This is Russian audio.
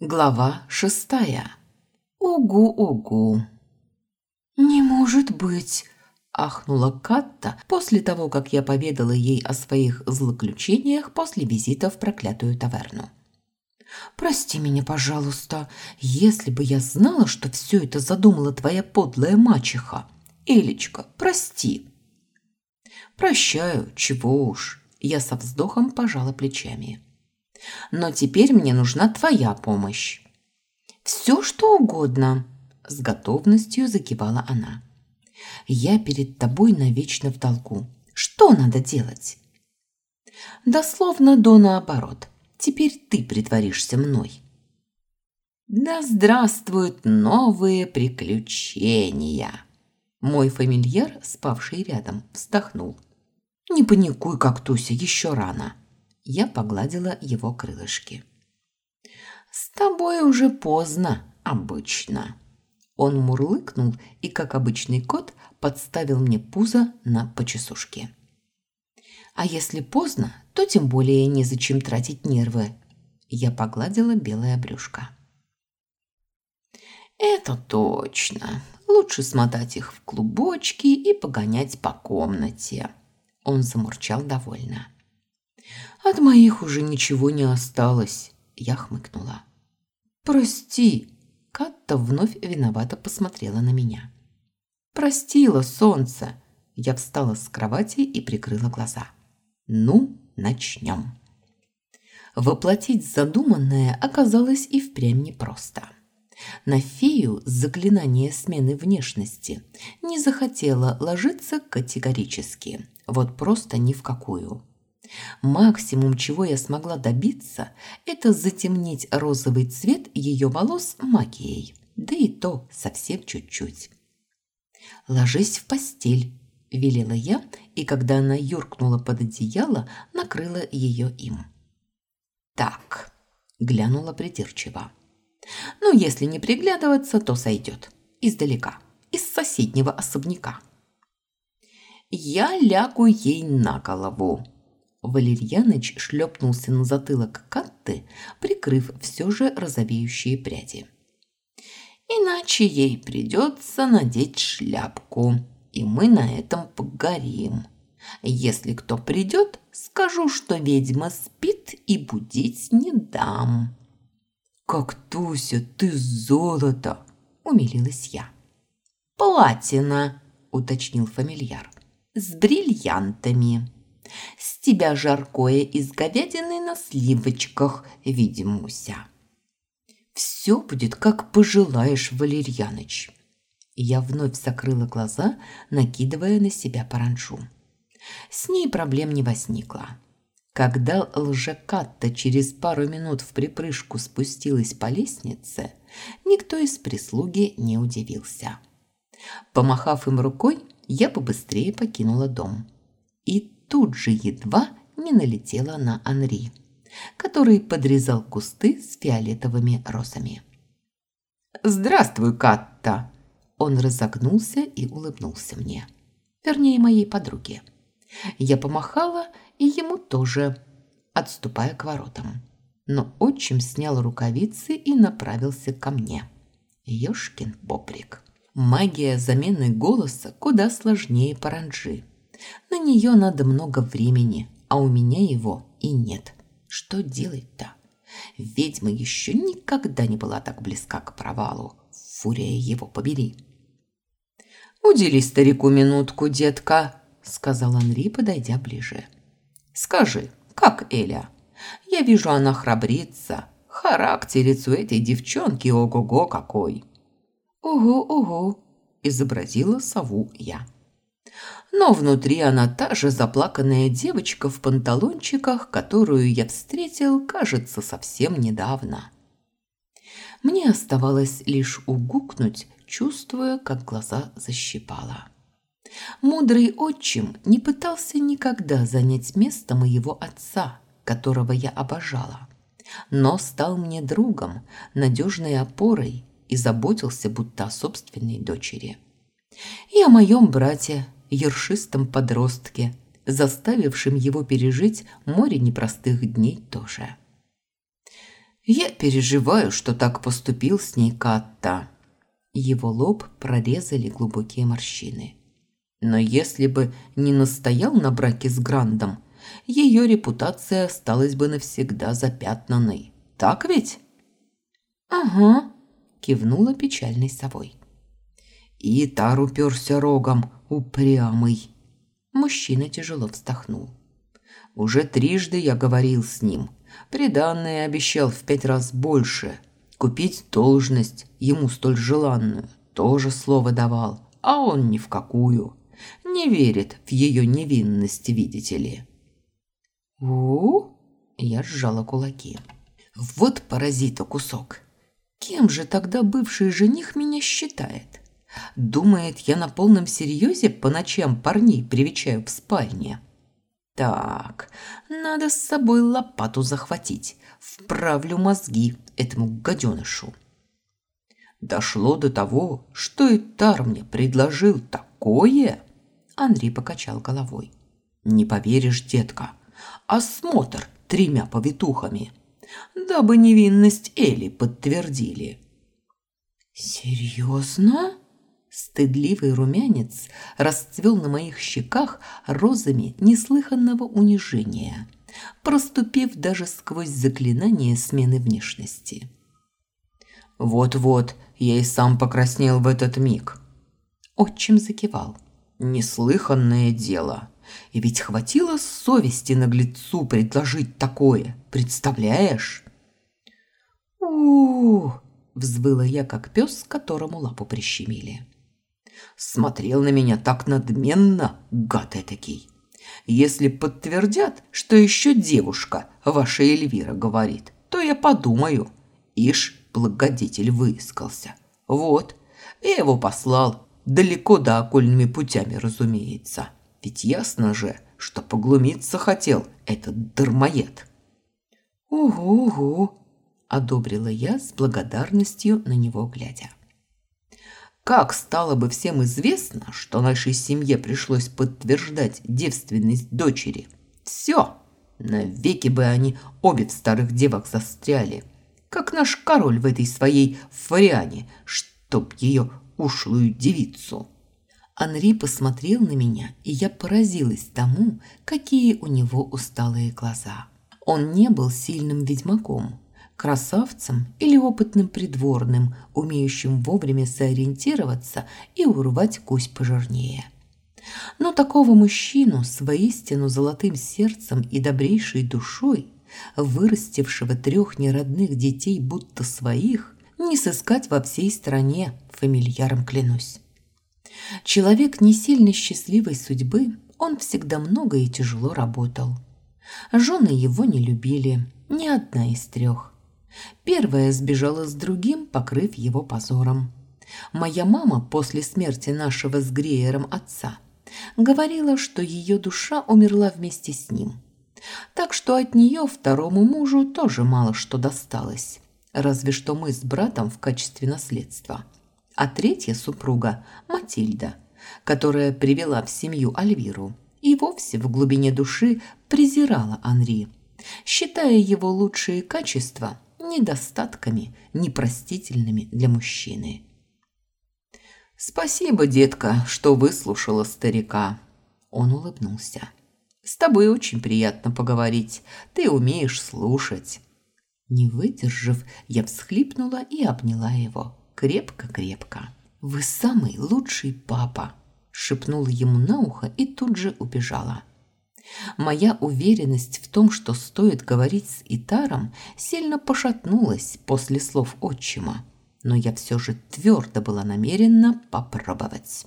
Глава шестая. Угу-угу. «Не может быть!» – ахнула Катта после того, как я поведала ей о своих злоключениях после визита в проклятую таверну. «Прости меня, пожалуйста, если бы я знала, что все это задумала твоя подлая мачеха. Элечка, прости!» «Прощаю, чего уж!» – я со вздохом пожала плечами. Но теперь мне нужна твоя помощь». «Все, что угодно», – с готовностью закивала она. «Я перед тобой навечно в долгу. Что надо делать?» «Дословно до наоборот. Теперь ты притворишься мной». «Да здравствуют новые приключения!» Мой фамильяр, спавший рядом, вздохнул. «Не паникуй, как Туся, еще рано». Я погладила его крылышки. «С тобой уже поздно, обычно». Он мурлыкнул и, как обычный кот, подставил мне пузо на почесушке. «А если поздно, то тем более незачем тратить нервы». Я погладила белое брюшко. «Это точно. Лучше смотать их в клубочки и погонять по комнате». Он замурчал довольно. От моих уже ничего не осталось, я хмыкнула. Прости, Катта вновь виновато посмотрела на меня. Простила, солнце. Я встала с кровати и прикрыла глаза. Ну, начнем. Воплотить задуманное оказалось и впрямь непросто. На фею заклинание смены внешности не захотела ложиться категорически, вот просто ни в какую. Максимум, чего я смогла добиться, это затемнить розовый цвет ее волос магией, да и то совсем чуть-чуть. «Ложись в постель», – велела я, и когда она юркнула под одеяло, накрыла ее им. «Так», – глянула придирчиво. «Ну, если не приглядываться, то сойдет. Издалека, из соседнего особняка». Я лягу ей на голову, Валерьяныч шлепнулся на затылок Катты, прикрыв все же розовеющие пряди. «Иначе ей придется надеть шляпку, и мы на этом погорим. Если кто придет, скажу, что ведьма спит и будить не дам». «Как Туся, ты золото!» – умилилась я. «Платина», – уточнил фамильяр, – «с бриллиантами». С тебя жаркое из говядины на сливочках, видимуся. Все будет, как пожелаешь, Валерьяныч. Я вновь закрыла глаза, накидывая на себя параншу. С ней проблем не возникло. Когда лжекатта через пару минут в припрыжку спустилась по лестнице, никто из прислуги не удивился. Помахав им рукой, я побыстрее покинула дом. И тут же едва не налетела на Анри, который подрезал кусты с фиолетовыми розами. «Здравствуй, Катта!» Он разогнулся и улыбнулся мне. Вернее, моей подруге. Я помахала, и ему тоже, отступая к воротам. Но отчим снял рукавицы и направился ко мне. Ёшкин поприк. Магия замены голоса куда сложнее паранджи. На нее надо много времени, а у меня его и нет. Что делать-то? Ведьма еще никогда не была так близка к провалу. Фурия его побери. «Удели старику минутку, детка», — сказал Анри, подойдя ближе. «Скажи, как Эля? Я вижу, она храбрится. Характерец у этой девчонки ого-го какой!» «Ого-ого!» – изобразила сову я но внутри она та же заплаканная девочка в панталончиках, которую я встретил, кажется, совсем недавно. Мне оставалось лишь угукнуть, чувствуя, как глаза защипало. Мудрый отчим не пытался никогда занять место моего отца, которого я обожала, но стал мне другом, надежной опорой и заботился будто о собственной дочери. И о моем брате, ершистом подростке, заставившем его пережить море непростых дней тоже. Я переживаю, что так поступил с ней Катта. Его лоб прорезали глубокие морщины. Но если бы не настоял на браке с Грандом, ее репутация осталась бы навсегда запятнанной. Так ведь? Ага, кивнула печальной совой. И Тар уперся рогом, упрямый. Мужчина тяжело вздохнул. Уже трижды я говорил с ним. Приданное обещал в пять раз больше. Купить должность, ему столь желанную, тоже слово давал, а он ни в какую. Не верит в ее невинность, видите ли. у Я сжала кулаки. Вот паразита кусок. Кем же тогда бывший жених меня считает? Думает, я на полном серьезе по ночам парней привечаю в спальне. Так, надо с собой лопату захватить. Вправлю мозги этому гаденышу. Дошло до того, что и Тар мне предложил такое. Андрей покачал головой. Не поверишь, детка, осмотр тремя повитухами, дабы невинность Эли подтвердили. Серьезно? Стыдливый румянец расцвел на моих щеках розами неслыханного унижения, проступив даже сквозь заклинание смены внешности. «Вот-вот, я и сам покраснел в этот миг». Отчим закивал. «Неслыханное дело. И ведь хватило совести наглецу предложить такое, представляешь?» «У-у-у!» взвыла я, как пес, которому лапу прищемили. Смотрел на меня так надменно, гад этакий. Если подтвердят, что еще девушка, ваша Эльвира, говорит, то я подумаю. Ишь, благодетель выискался. Вот, я его послал, далеко да окольными путями, разумеется. Ведь ясно же, что поглумиться хотел этот дармоед. «Угу-угу», – одобрила я с благодарностью на него глядя. Как стало бы всем известно, что нашей семье пришлось подтверждать девственность дочери? Все, навеки бы они обе в старых девах застряли, как наш король в этой своей фариане, чтоб ее ушлую девицу. Анри посмотрел на меня, и я поразилась тому, какие у него усталые глаза. Он не был сильным ведьмаком, красавцем или опытным придворным, умеющим вовремя сориентироваться и урвать кусь пожирнее. Но такого мужчину с воистину золотым сердцем и добрейшей душой, вырастившего трех неродных детей будто своих, не сыскать во всей стране, фамильяром клянусь. Человек не сильно счастливой судьбы, он всегда много и тяжело работал. Жены его не любили, ни одна из трех. Первая сбежала с другим, покрыв его позором. Моя мама после смерти нашего с Греером отца говорила, что ее душа умерла вместе с ним. Так что от нее второму мужу тоже мало что досталось, разве что мы с братом в качестве наследства. А третья супруга – Матильда, которая привела в семью Альвиру и вовсе в глубине души презирала Анри, считая его лучшие качества – недостатками, непростительными для мужчины. «Спасибо, детка, что выслушала старика». Он улыбнулся. «С тобой очень приятно поговорить. Ты умеешь слушать». Не выдержав, я всхлипнула и обняла его. Крепко-крепко. «Вы самый лучший папа!» шепнула ему на ухо и тут же убежала. Моя уверенность в том, что стоит говорить с Итаром, сильно пошатнулась после слов отчима, но я все же твердо была намерена попробовать.